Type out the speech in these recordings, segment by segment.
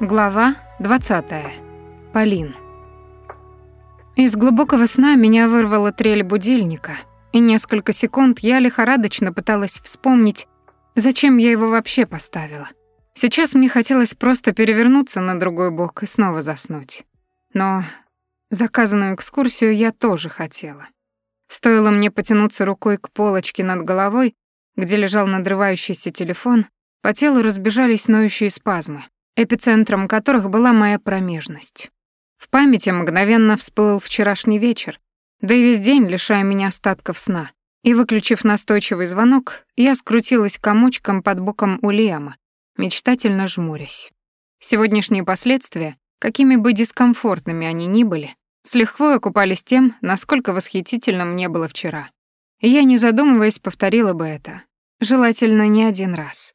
Глава 20. Полин. Из глубокого сна меня вырвала трель будильника, и несколько секунд я лихорадочно пыталась вспомнить, зачем я его вообще поставила. Сейчас мне хотелось просто перевернуться на другой бок и снова заснуть. Но заказанную экскурсию я тоже хотела. Стоило мне потянуться рукой к полочке над головой, где лежал надрывающийся телефон, по телу разбежались ноющие спазмы эпицентром которых была моя промежность. В памяти мгновенно всплыл вчерашний вечер, да и весь день лишая меня остатков сна. И, выключив настойчивый звонок, я скрутилась комочком под боком у Лиама, мечтательно жмурясь. Сегодняшние последствия, какими бы дискомфортными они ни были, с лихвой окупались тем, насколько восхитительно мне было вчера. И я, не задумываясь, повторила бы это. Желательно не один раз.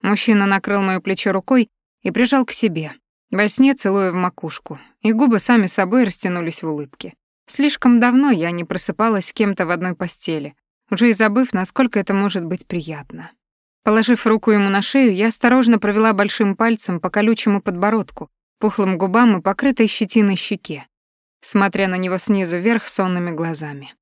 Мужчина накрыл моё плечо рукой и прижал к себе, во сне целуя в макушку, и губы сами собой растянулись в улыбке. Слишком давно я не просыпалась с кем-то в одной постели, уже и забыв, насколько это может быть приятно. Положив руку ему на шею, я осторожно провела большим пальцем по колючему подбородку, пухлым губам и покрытой щетиной щеке, смотря на него снизу вверх сонными глазами.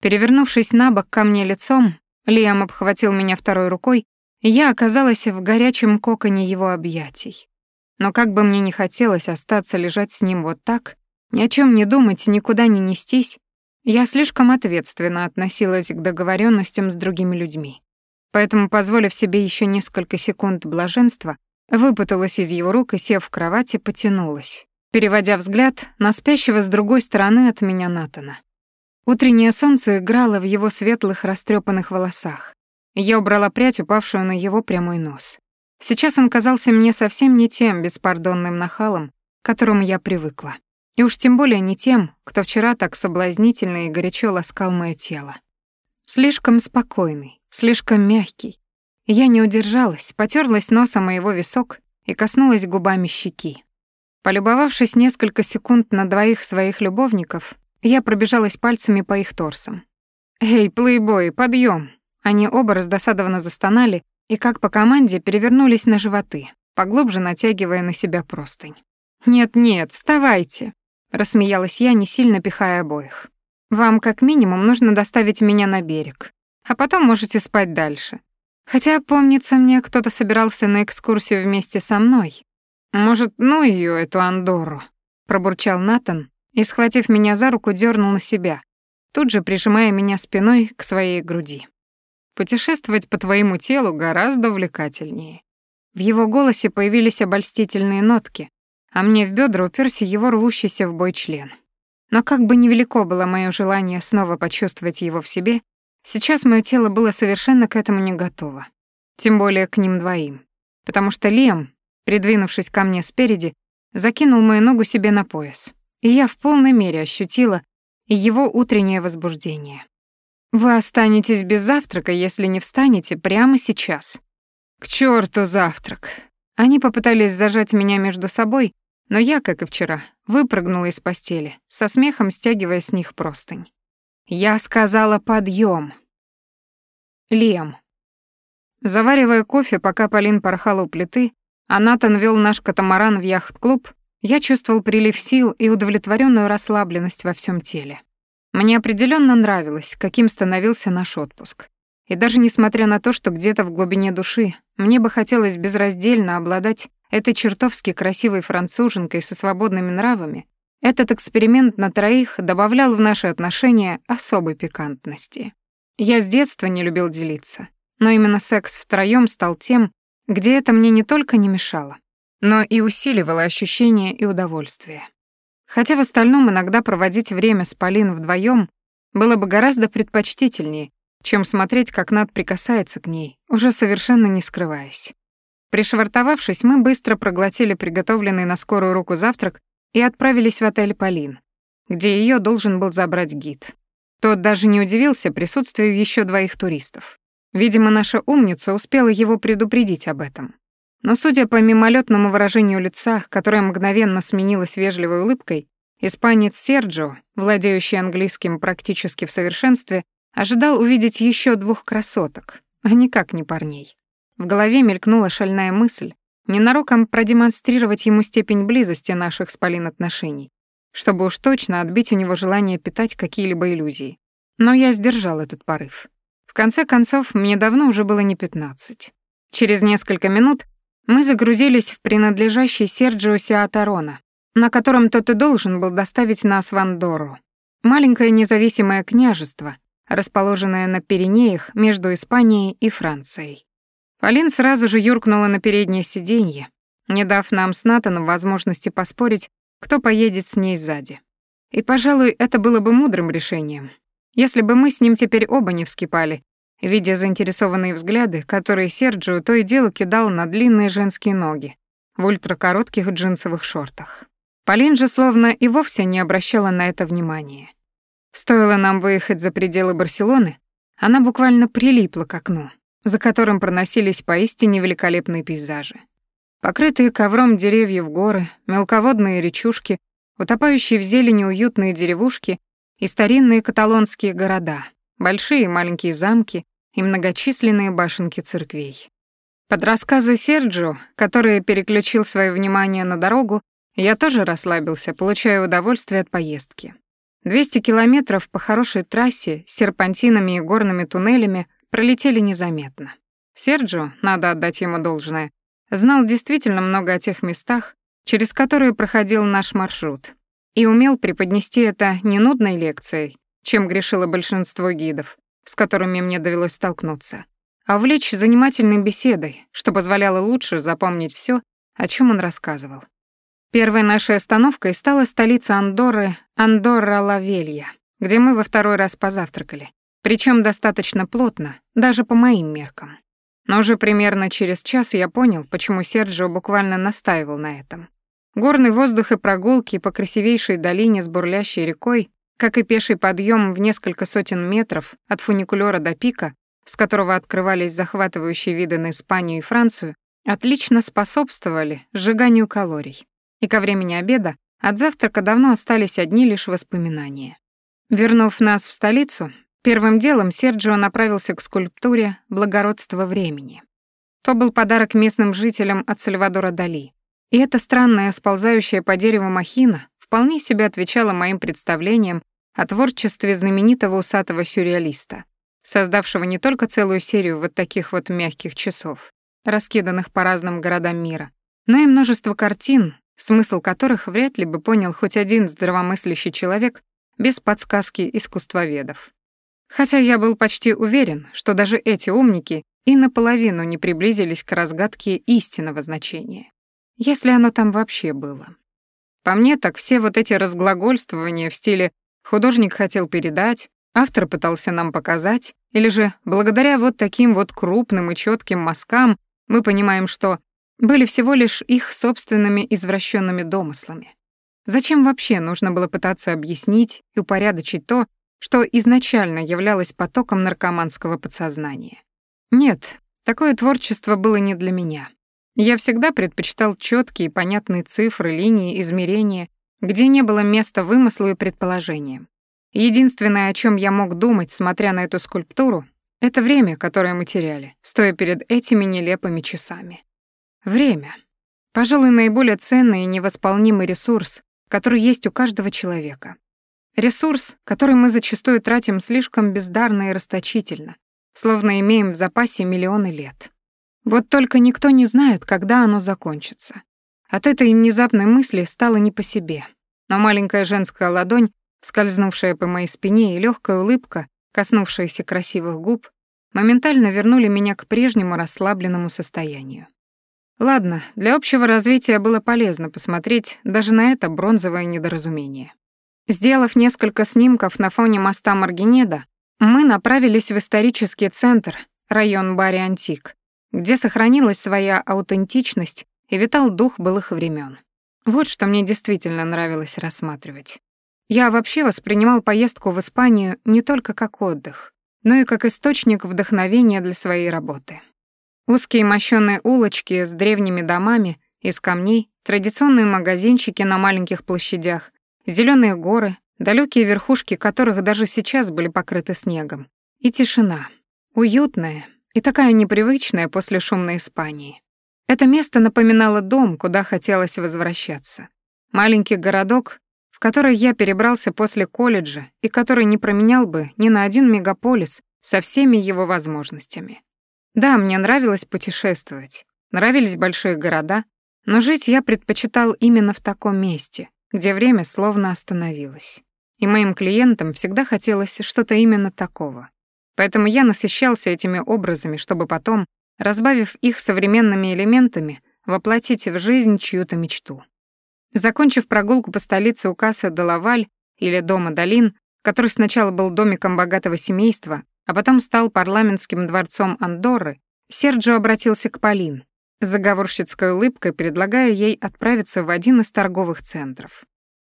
Перевернувшись на бок ко мне лицом, Лиам обхватил меня второй рукой я оказалась в горячем коконе его объятий. Но как бы мне ни хотелось остаться лежать с ним вот так, ни о чем не думать, никуда не нестись, я слишком ответственно относилась к договоренностям с другими людьми. Поэтому, позволив себе еще несколько секунд блаженства, выпуталась из его рук и, сев в кровати, потянулась, переводя взгляд на спящего с другой стороны от меня Натана. Утреннее солнце играло в его светлых растрепанных волосах, я убрала прядь, упавшую на его прямой нос. Сейчас он казался мне совсем не тем беспардонным нахалом, к которому я привыкла. И уж тем более не тем, кто вчера так соблазнительно и горячо ласкал моё тело. Слишком спокойный, слишком мягкий. Я не удержалась, потерлась носом моего висок и коснулась губами щеки. Полюбовавшись несколько секунд на двоих своих любовников, я пробежалась пальцами по их торсам. «Эй, плейбой, подъем! Они оба раздосадованно застонали и, как по команде, перевернулись на животы, поглубже натягивая на себя простынь. «Нет-нет, вставайте!» — рассмеялась я, не сильно пихая обоих. «Вам как минимум нужно доставить меня на берег, а потом можете спать дальше. Хотя, помнится мне, кто-то собирался на экскурсию вместе со мной. Может, ну ее эту Андору?» — пробурчал Натан и, схватив меня за руку, дернул на себя, тут же прижимая меня спиной к своей груди. Путешествовать по твоему телу гораздо увлекательнее. В его голосе появились обольстительные нотки, а мне в бедра уперся его рвущийся в бой член. Но как бы невелико было мое желание снова почувствовать его в себе, сейчас мое тело было совершенно к этому не готово. Тем более к ним двоим. Потому что Лиам, придвинувшись ко мне спереди, закинул мою ногу себе на пояс. И я в полной мере ощутила его утреннее возбуждение. Вы останетесь без завтрака, если не встанете прямо сейчас. К черту завтрак. Они попытались зажать меня между собой, но я, как и вчера, выпрыгнула из постели, со смехом стягивая с них простынь. Я сказала подъем. Лем. Заваривая кофе, пока Полин порхала у плиты, а Натан вел наш катамаран в яхт-клуб, я чувствовал прилив сил и удовлетворенную расслабленность во всем теле. Мне определенно нравилось, каким становился наш отпуск. И даже несмотря на то, что где-то в глубине души мне бы хотелось безраздельно обладать этой чертовски красивой француженкой со свободными нравами, этот эксперимент на троих добавлял в наши отношения особой пикантности. Я с детства не любил делиться, но именно секс втроём стал тем, где это мне не только не мешало, но и усиливало ощущение и удовольствие. Хотя в остальном иногда проводить время с Полин вдвоем было бы гораздо предпочтительнее, чем смотреть, как Над прикасается к ней, уже совершенно не скрываясь. Пришвартовавшись, мы быстро проглотили приготовленный на скорую руку завтрак и отправились в отель Полин, где ее должен был забрать гид. Тот даже не удивился присутствию еще двоих туристов. Видимо, наша умница успела его предупредить об этом. Но судя по мимолетному выражению лица, которое мгновенно сменилось вежливой улыбкой, испанец Серджо, владеющий английским практически в совершенстве, ожидал увидеть еще двух красоток, а никак не парней. В голове мелькнула шальная мысль, ненароком продемонстрировать ему степень близости наших с Полин отношений, чтобы уж точно отбить у него желание питать какие-либо иллюзии. Но я сдержал этот порыв. В конце концов, мне давно уже было не пятнадцать. Через несколько минут мы загрузились в принадлежащий Серджио Сиатарона, на котором тот и должен был доставить нас в Андору. Маленькое независимое княжество, расположенное на Пиренеях между Испанией и Францией. Полин сразу же юркнула на переднее сиденье, не дав нам с Натаном возможности поспорить, кто поедет с ней сзади. И, пожалуй, это было бы мудрым решением, если бы мы с ним теперь оба не вскипали, видя заинтересованные взгляды, которые Серджио то и дело кидал на длинные женские ноги в ультракоротких джинсовых шортах. Полин же словно и вовсе не обращала на это внимания. Стоило нам выехать за пределы Барселоны, она буквально прилипла к окну, за которым проносились поистине великолепные пейзажи. Покрытые ковром деревьев горы, мелководные речушки, утопающие в зелени уютные деревушки и старинные каталонские города, большие и маленькие замки и многочисленные башенки церквей. Под рассказы Серджио, который переключил свое внимание на дорогу, я тоже расслабился, получая удовольствие от поездки. 200 километров по хорошей трассе с серпантинами и горными туннелями пролетели незаметно. Серджио, надо отдать ему должное, знал действительно много о тех местах, через которые проходил наш маршрут, и умел преподнести это не нудной лекцией, чем грешило большинство гидов, с которыми мне довелось столкнуться, а увлечь занимательной беседой, что позволяло лучше запомнить все, о чем он рассказывал. Первой нашей остановкой стала столица Андорры, Андорра-Лавелья, где мы во второй раз позавтракали, причем достаточно плотно, даже по моим меркам. Но уже примерно через час я понял, почему Серджио буквально настаивал на этом. Горный воздух и прогулки по красивейшей долине с бурлящей рекой, как и пеший подъем в несколько сотен метров от фуникулера до пика, с которого открывались захватывающие виды на Испанию и Францию, отлично способствовали сжиганию калорий и ко времени обеда от завтрака давно остались одни лишь воспоминания. Вернув нас в столицу, первым делом Серджио направился к скульптуре «Благородство времени». То был подарок местным жителям от Сальвадора Дали. И эта странная сползающая по дереву махина вполне себе отвечала моим представлениям о творчестве знаменитого усатого сюрреалиста, создавшего не только целую серию вот таких вот мягких часов, раскиданных по разным городам мира, но и множество картин, смысл которых вряд ли бы понял хоть один здравомыслящий человек без подсказки искусствоведов. Хотя я был почти уверен, что даже эти умники и наполовину не приблизились к разгадке истинного значения, если оно там вообще было. По мне, так все вот эти разглагольствования в стиле «художник хотел передать», «автор пытался нам показать», или же благодаря вот таким вот крупным и четким мазкам мы понимаем, что были всего лишь их собственными извращенными домыслами. Зачем вообще нужно было пытаться объяснить и упорядочить то, что изначально являлось потоком наркоманского подсознания? Нет, такое творчество было не для меня. Я всегда предпочитал четкие, понятные цифры, линии, измерения, где не было места вымыслу и предположениям. Единственное, о чем я мог думать, смотря на эту скульптуру, это время, которое мы теряли, стоя перед этими нелепыми часами. Время. Пожалуй, наиболее ценный и невосполнимый ресурс, который есть у каждого человека. Ресурс, который мы зачастую тратим слишком бездарно и расточительно, словно имеем в запасе миллионы лет. Вот только никто не знает, когда оно закончится. От этой внезапной мысли стало не по себе. Но маленькая женская ладонь, скользнувшая по моей спине, и легкая улыбка, коснувшаяся красивых губ, моментально вернули меня к прежнему расслабленному состоянию. Ладно, для общего развития было полезно посмотреть даже на это бронзовое недоразумение. Сделав несколько снимков на фоне моста Маргинеда, мы направились в исторический центр, район Бари-Антик, где сохранилась своя аутентичность и витал дух былых времен. Вот что мне действительно нравилось рассматривать. Я вообще воспринимал поездку в Испанию не только как отдых, но и как источник вдохновения для своей работы. Узкие мощёные улочки с древними домами из камней, традиционные магазинчики на маленьких площадях, зелёные горы, далёкие верхушки которых даже сейчас были покрыты снегом. И тишина. Уютная и такая непривычная после шумной Испании. Это место напоминало дом, куда хотелось возвращаться. Маленький городок, в который я перебрался после колледжа и который не променял бы ни на один мегаполис со всеми его возможностями. Да, мне нравилось путешествовать, нравились большие города, но жить я предпочитал именно в таком месте, где время словно остановилось. И моим клиентам всегда хотелось что-то именно такого. Поэтому я насыщался этими образами, чтобы потом, разбавив их современными элементами, воплотить в жизнь чью-то мечту. Закончив прогулку по столице у кассы Делаваль или дома Долин, который сначала был домиком богатого семейства, а потом стал парламентским дворцом Андорры, Серджио обратился к Полин, заговорщицкой улыбкой предлагая ей отправиться в один из торговых центров.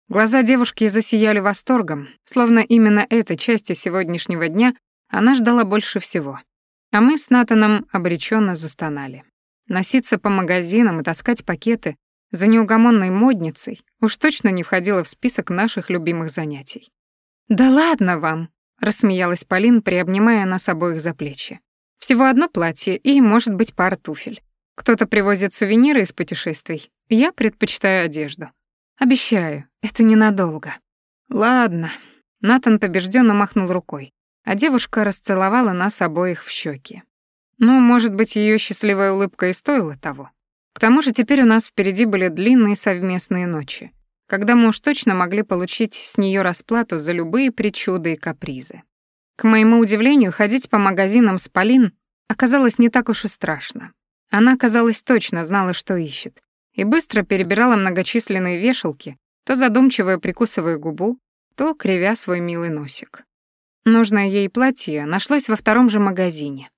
Глаза девушки засияли восторгом, словно именно этой части сегодняшнего дня она ждала больше всего. А мы с Натаном обреченно застонали. Носиться по магазинам и таскать пакеты за неугомонной модницей уж точно не входило в список наших любимых занятий. «Да ладно вам!» — рассмеялась Полин, приобнимая нас обоих за плечи. «Всего одно платье и, может быть, пара туфель. Кто-то привозит сувениры из путешествий. Я предпочитаю одежду. Обещаю, это ненадолго». «Ладно». Натан побежденно махнул рукой, а девушка расцеловала нас обоих в щеки. Ну, может быть, ее счастливая улыбка и стоила того. К тому же теперь у нас впереди были длинные совместные ночи, когда мы уж точно могли получить с нее расплату за любые причуды и капризы. К моему удивлению, ходить по магазинам с Полин оказалось не так уж и страшно. Она, казалось, точно знала, что ищет, и быстро перебирала многочисленные вешалки, то задумчиво прикусывая губу, то кривя свой милый носик. Нужное ей платье нашлось во втором же магазине,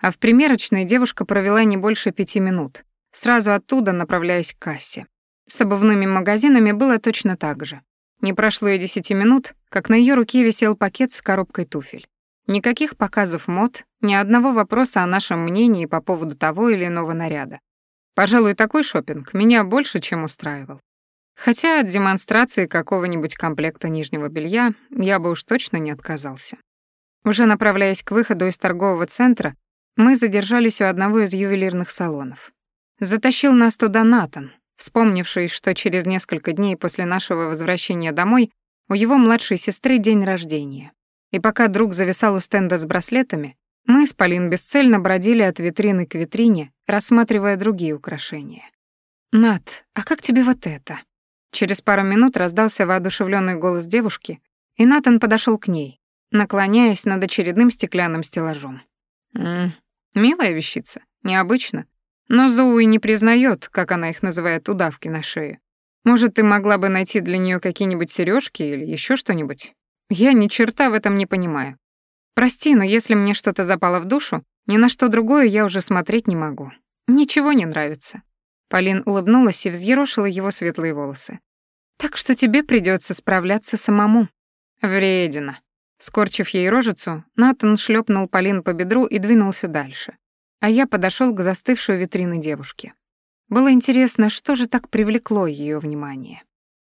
а в примерочной девушка провела не больше пяти минут, сразу оттуда направляясь к кассе. С обувными магазинами было точно так же. Не прошло и десяти минут, как на ее руке висел пакет с коробкой туфель. Никаких показов мод, ни одного вопроса о нашем мнении по поводу того или иного наряда. Пожалуй, такой шопинг меня больше, чем устраивал. Хотя от демонстрации какого-нибудь комплекта нижнего белья я бы уж точно не отказался. Уже направляясь к выходу из торгового центра, мы задержались у одного из ювелирных салонов. Затащил нас туда Натан, вспомнивший, что через несколько дней после нашего возвращения домой у его младшей сестры день рождения. И пока друг зависал у стенда с браслетами, мы с Полин бесцельно бродили от витрины к витрине, рассматривая другие украшения. «Нат, а как тебе вот это?» Через пару минут раздался воодушевленный голос девушки, и Натан подошел к ней, наклоняясь над очередным стеклянным стеллажом. «М -м, «Милая вещица, необычно. Но Зоуи не признает, как она их называет, удавки на шее. Может, ты могла бы найти для нее какие-нибудь сережки или еще что-нибудь? Я ни черта в этом не понимаю. Прости, но если мне что-то запало в душу, ни на что другое я уже смотреть не могу. Ничего не нравится. Полин улыбнулась и взъерошила его светлые волосы. Так что тебе придется справляться самому. Вредина. Скорчив ей рожицу, Натан шлепнул Полин по бедру и двинулся дальше а я подошел к застывшей витрине девушки. Было интересно, что же так привлекло ее внимание.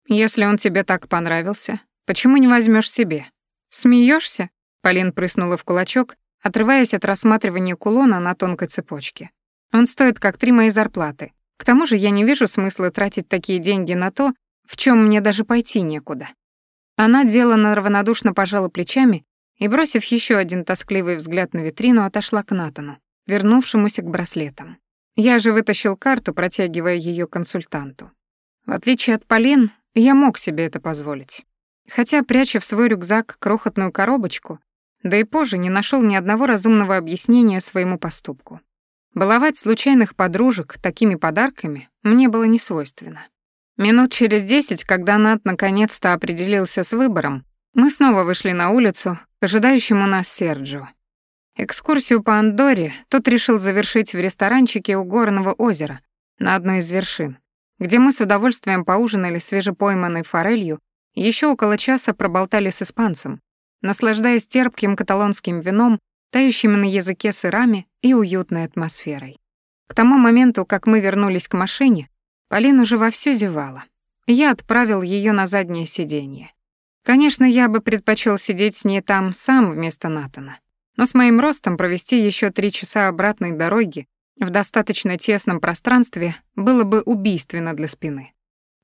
«Если он тебе так понравился, почему не возьмешь себе?» Смеешься? Полин прыснула в кулачок, отрываясь от рассматривания кулона на тонкой цепочке. «Он стоит как три мои зарплаты. К тому же я не вижу смысла тратить такие деньги на то, в чем мне даже пойти некуда». Она деланно равнодушно пожала плечами и, бросив еще один тоскливый взгляд на витрину, отошла к Натану вернувшемуся к браслетам. Я же вытащил карту, протягивая ее консультанту. В отличие от Полин, я мог себе это позволить. Хотя, пряча в свой рюкзак крохотную коробочку, да и позже не нашел ни одного разумного объяснения своему поступку. Баловать случайных подружек такими подарками мне было не свойственно. Минут через десять, когда Нат наконец-то определился с выбором, мы снова вышли на улицу к ожидающему нас Серджио. Экскурсию по Андоре тот решил завершить в ресторанчике у горного озера на одной из вершин, где мы с удовольствием поужинали свежепойманной форелью и еще около часа проболтали с испанцем, наслаждаясь терпким каталонским вином, тающими на языке сырами и уютной атмосферой. К тому моменту, как мы вернулись к машине, Полин уже вовсю зевала. Я отправил ее на заднее сиденье. Конечно, я бы предпочел сидеть с ней там сам вместо Натана. Но с моим ростом провести еще три часа обратной дороги в достаточно тесном пространстве было бы убийственно для спины.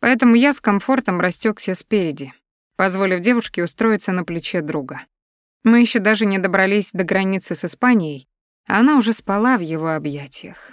Поэтому я с комфортом растекся спереди, позволив девушке устроиться на плече друга. Мы еще даже не добрались до границы с Испанией, а она уже спала в его объятиях.